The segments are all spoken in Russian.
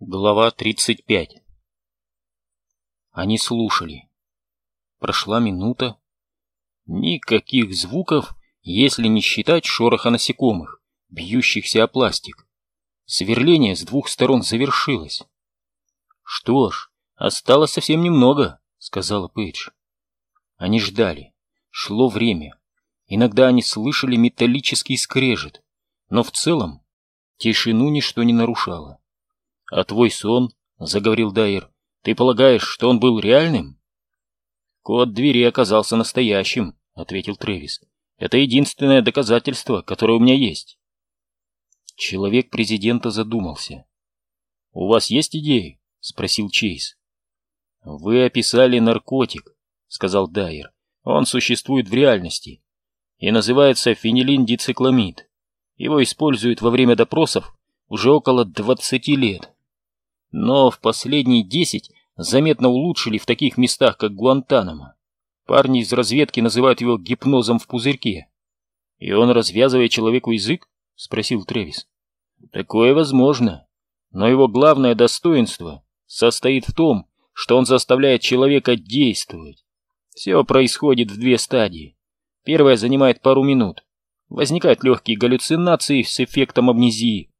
Глава 35 Они слушали. Прошла минута. Никаких звуков, если не считать шороха насекомых, бьющихся о пластик. Сверление с двух сторон завершилось. «Что ж, осталось совсем немного», — сказала Пейдж. Они ждали. Шло время. Иногда они слышали металлический скрежет, но в целом тишину ничто не нарушало. — А твой сон, — заговорил Дайер, — ты полагаешь, что он был реальным? — Код двери оказался настоящим, — ответил Трэвис. — Это единственное доказательство, которое у меня есть. Человек президента задумался. — У вас есть идеи? — спросил Чейз. — Вы описали наркотик, — сказал Дайер. — Он существует в реальности и называется фенилиндицикламид. Его используют во время допросов уже около 20 лет но в последние десять заметно улучшили в таких местах, как Гуантанамо. Парни из разведки называют его гипнозом в пузырьке. И он развязывает человеку язык? Спросил Тревис. Такое возможно. Но его главное достоинство состоит в том, что он заставляет человека действовать. Все происходит в две стадии. Первая занимает пару минут. Возникают легкие галлюцинации с эффектом амнезии,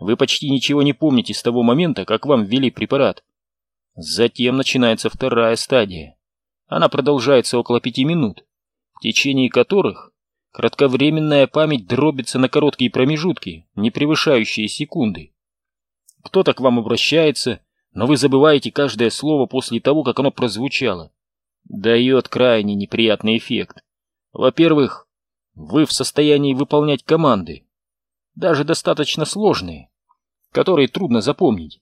вы почти ничего не помните с того момента, как вам ввели препарат. Затем начинается вторая стадия. Она продолжается около пяти минут, в течение которых кратковременная память дробится на короткие промежутки, не превышающие секунды. Кто-то к вам обращается, но вы забываете каждое слово после того, как оно прозвучало. Дает крайне неприятный эффект. Во-первых, вы в состоянии выполнять команды, даже достаточно сложные, которые трудно запомнить.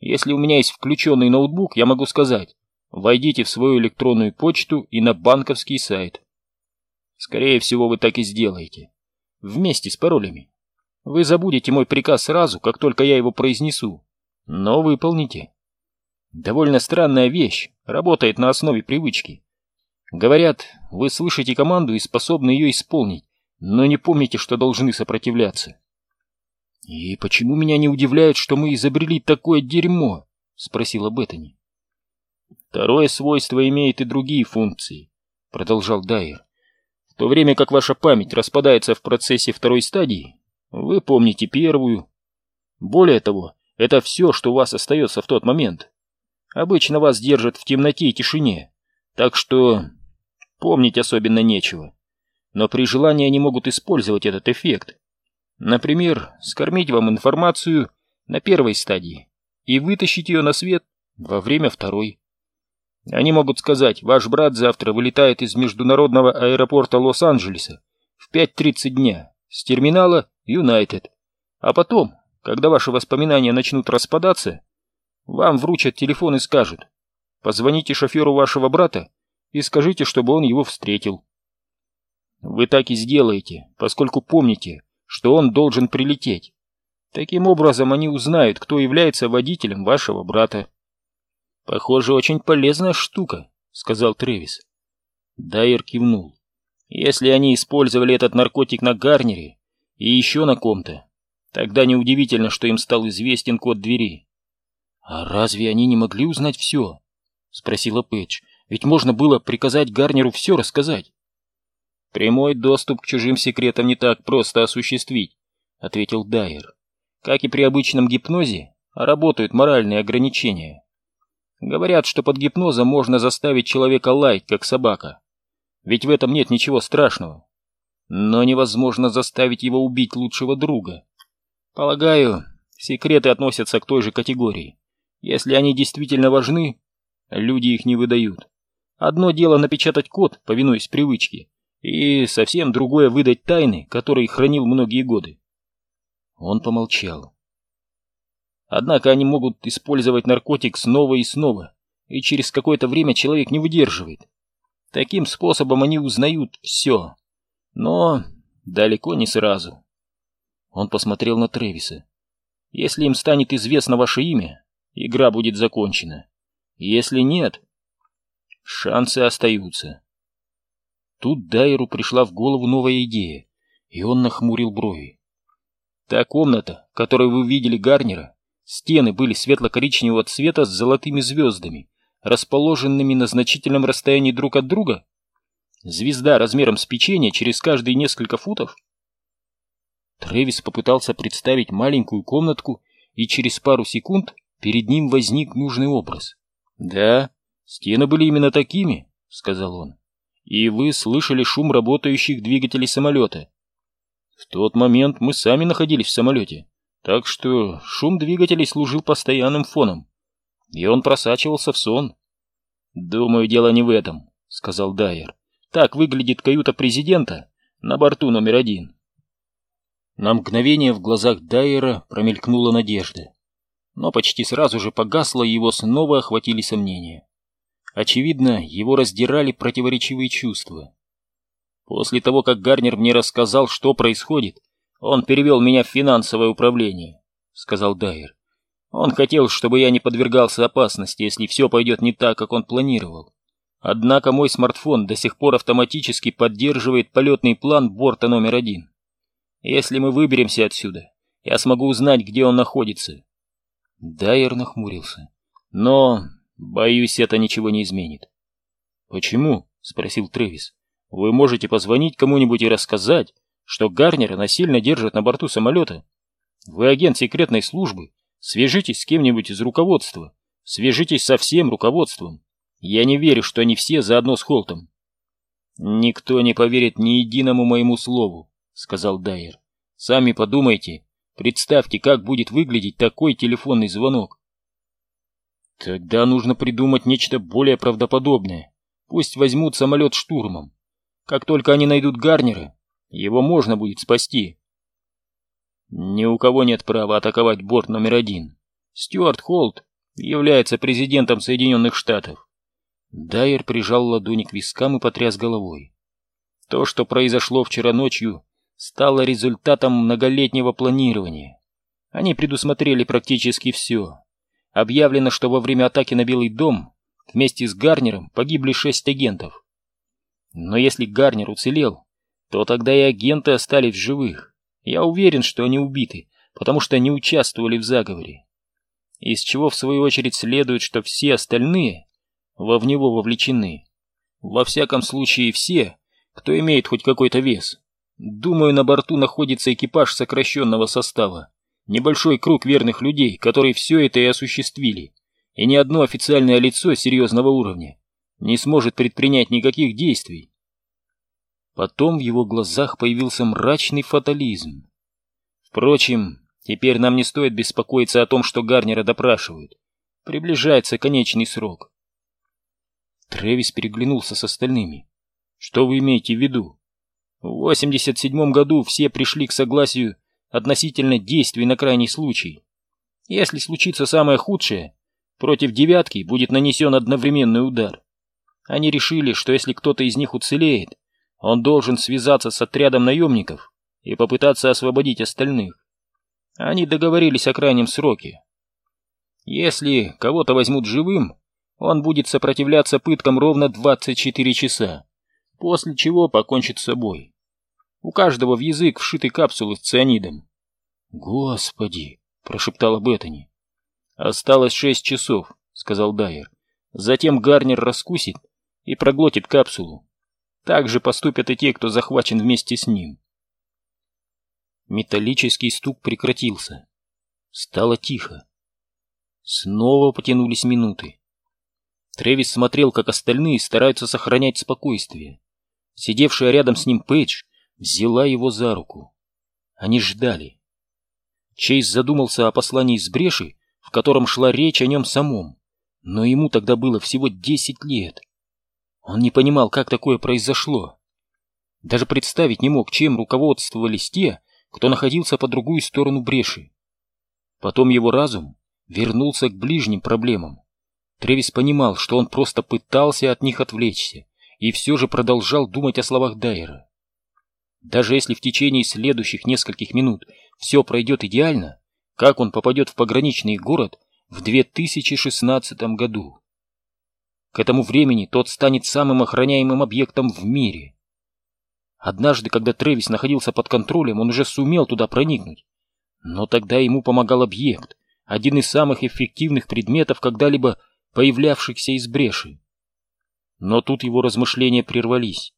Если у меня есть включенный ноутбук, я могу сказать, войдите в свою электронную почту и на банковский сайт. Скорее всего, вы так и сделаете. Вместе с паролями. Вы забудете мой приказ сразу, как только я его произнесу. Но выполните. Довольно странная вещь, работает на основе привычки. Говорят, вы слышите команду и способны ее исполнить, но не помните, что должны сопротивляться. «И почему меня не удивляет, что мы изобрели такое дерьмо?» — спросила Беттани. «Второе свойство имеет и другие функции», — продолжал Дайер. «В то время как ваша память распадается в процессе второй стадии, вы помните первую. Более того, это все, что у вас остается в тот момент. Обычно вас держат в темноте и тишине, так что помнить особенно нечего. Но при желании они могут использовать этот эффект» Например, скормить вам информацию на первой стадии и вытащить ее на свет во время второй. Они могут сказать, ваш брат завтра вылетает из международного аэропорта Лос-Анджелеса в 5.30 дня с терминала Юнайтед. А потом, когда ваши воспоминания начнут распадаться, вам вручат телефон и скажут, позвоните шоферу вашего брата и скажите, чтобы он его встретил. Вы так и сделаете, поскольку помните, что он должен прилететь. Таким образом они узнают, кто является водителем вашего брата. Похоже, очень полезная штука, сказал Тревис. Дайер кивнул. Если они использовали этот наркотик на Гарнере и еще на ком-то, тогда неудивительно, что им стал известен код двери. А разве они не могли узнать все? спросила Пэтч. Ведь можно было приказать Гарнеру все рассказать. «Прямой доступ к чужим секретам не так просто осуществить», — ответил Дайер. «Как и при обычном гипнозе, работают моральные ограничения. Говорят, что под гипнозом можно заставить человека лаять, как собака. Ведь в этом нет ничего страшного. Но невозможно заставить его убить лучшего друга. Полагаю, секреты относятся к той же категории. Если они действительно важны, люди их не выдают. Одно дело напечатать код, повинуясь привычке, и совсем другое выдать тайны, которые хранил многие годы. Он помолчал. Однако они могут использовать наркотик снова и снова, и через какое-то время человек не выдерживает. Таким способом они узнают все, но далеко не сразу. Он посмотрел на Тревиса. Если им станет известно ваше имя, игра будет закончена. Если нет, шансы остаются. Тут Дайеру пришла в голову новая идея, и он нахмурил брови. Та комната, в которой вы видели Гарнера, Стены были светло-коричневого цвета с золотыми звездами, расположенными на значительном расстоянии друг от друга. Звезда размером с печенье через каждые несколько футов. Трэвис попытался представить маленькую комнатку, и через пару секунд перед ним возник нужный образ. «Да, стены были именно такими», — сказал он. «И вы слышали шум работающих двигателей самолета. В тот момент мы сами находились в самолете, так что шум двигателей служил постоянным фоном, и он просачивался в сон». «Думаю, дело не в этом», — сказал Дайер. «Так выглядит каюта президента на борту номер один». На мгновение в глазах Дайера промелькнула надежда, но почти сразу же погасла и его снова охватили сомнения. Очевидно, его раздирали противоречивые чувства. После того, как Гарнер мне рассказал, что происходит, он перевел меня в финансовое управление, — сказал Дайер. Он хотел, чтобы я не подвергался опасности, если все пойдет не так, как он планировал. Однако мой смартфон до сих пор автоматически поддерживает полетный план борта номер один. Если мы выберемся отсюда, я смогу узнать, где он находится. Дайер нахмурился. Но, боюсь, это ничего не изменит. Почему? Спросил Трэвис. Вы можете позвонить кому-нибудь и рассказать, что Гарнера насильно держат на борту самолета. Вы агент секретной службы. Свяжитесь с кем-нибудь из руководства. Свяжитесь со всем руководством. Я не верю, что они все заодно с Холтом. Никто не поверит ни единому моему слову. — сказал Дайер. «Сами подумайте, представьте, как будет выглядеть такой телефонный звонок». «Тогда нужно придумать нечто более правдоподобное. Пусть возьмут самолет штурмом. Как только они найдут Гарнера, его можно будет спасти». «Ни у кого нет права атаковать борт номер один. Стюарт Холт является президентом Соединенных Штатов». Дайер прижал ладони к вискам и потряс головой. То, что произошло вчера ночью, стало результатом многолетнего планирования. Они предусмотрели практически все. Объявлено, что во время атаки на Белый дом вместе с Гарнером погибли шесть агентов. Но если Гарнер уцелел, то тогда и агенты остались в живых. Я уверен, что они убиты, потому что не участвовали в заговоре. Из чего, в свою очередь, следует, что все остальные во в него вовлечены. Во всяком случае, все, кто имеет хоть какой-то вес. Думаю, на борту находится экипаж сокращенного состава. Небольшой круг верных людей, которые все это и осуществили. И ни одно официальное лицо серьезного уровня не сможет предпринять никаких действий. Потом в его глазах появился мрачный фатализм. Впрочем, теперь нам не стоит беспокоиться о том, что Гарнера допрашивают. Приближается конечный срок. Трэвис переглянулся с остальными. Что вы имеете в виду? В 87 году все пришли к согласию относительно действий на крайний случай. Если случится самое худшее, против девятки будет нанесен одновременный удар. Они решили, что если кто-то из них уцелеет, он должен связаться с отрядом наемников и попытаться освободить остальных. Они договорились о крайнем сроке. Если кого-то возьмут живым, он будет сопротивляться пыткам ровно 24 часа, после чего покончит с собой. У каждого в язык вшиты капсулы с цианидом. «Господи!» — прошептала Беттани. «Осталось шесть часов», — сказал Дайер. «Затем Гарнер раскусит и проглотит капсулу. Так же поступят и те, кто захвачен вместе с ним». Металлический стук прекратился. Стало тихо. Снова потянулись минуты. Тревис смотрел, как остальные стараются сохранять спокойствие. Сидевшая рядом с ним Пейдж взяла его за руку. Они ждали. Чейз задумался о послании с бреши, в котором шла речь о нем самом, но ему тогда было всего десять лет. Он не понимал, как такое произошло. Даже представить не мог, чем руководствовались те, кто находился по другую сторону бреши. Потом его разум вернулся к ближним проблемам. Тревис понимал, что он просто пытался от них отвлечься, и все же продолжал думать о словах Дайера. Даже если в течение следующих нескольких минут все пройдет идеально, как он попадет в пограничный город в 2016 году? К этому времени тот станет самым охраняемым объектом в мире. Однажды, когда Трэвис находился под контролем, он уже сумел туда проникнуть. Но тогда ему помогал объект, один из самых эффективных предметов, когда-либо появлявшихся из бреши. Но тут его размышления прервались.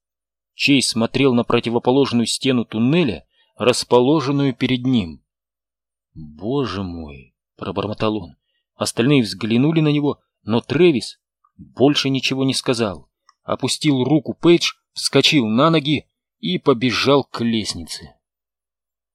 Чейз смотрел на противоположную стену туннеля, расположенную перед ним. «Боже мой!» — пробормотал он. Остальные взглянули на него, но Трэвис больше ничего не сказал. Опустил руку Пейдж, вскочил на ноги и побежал к лестнице.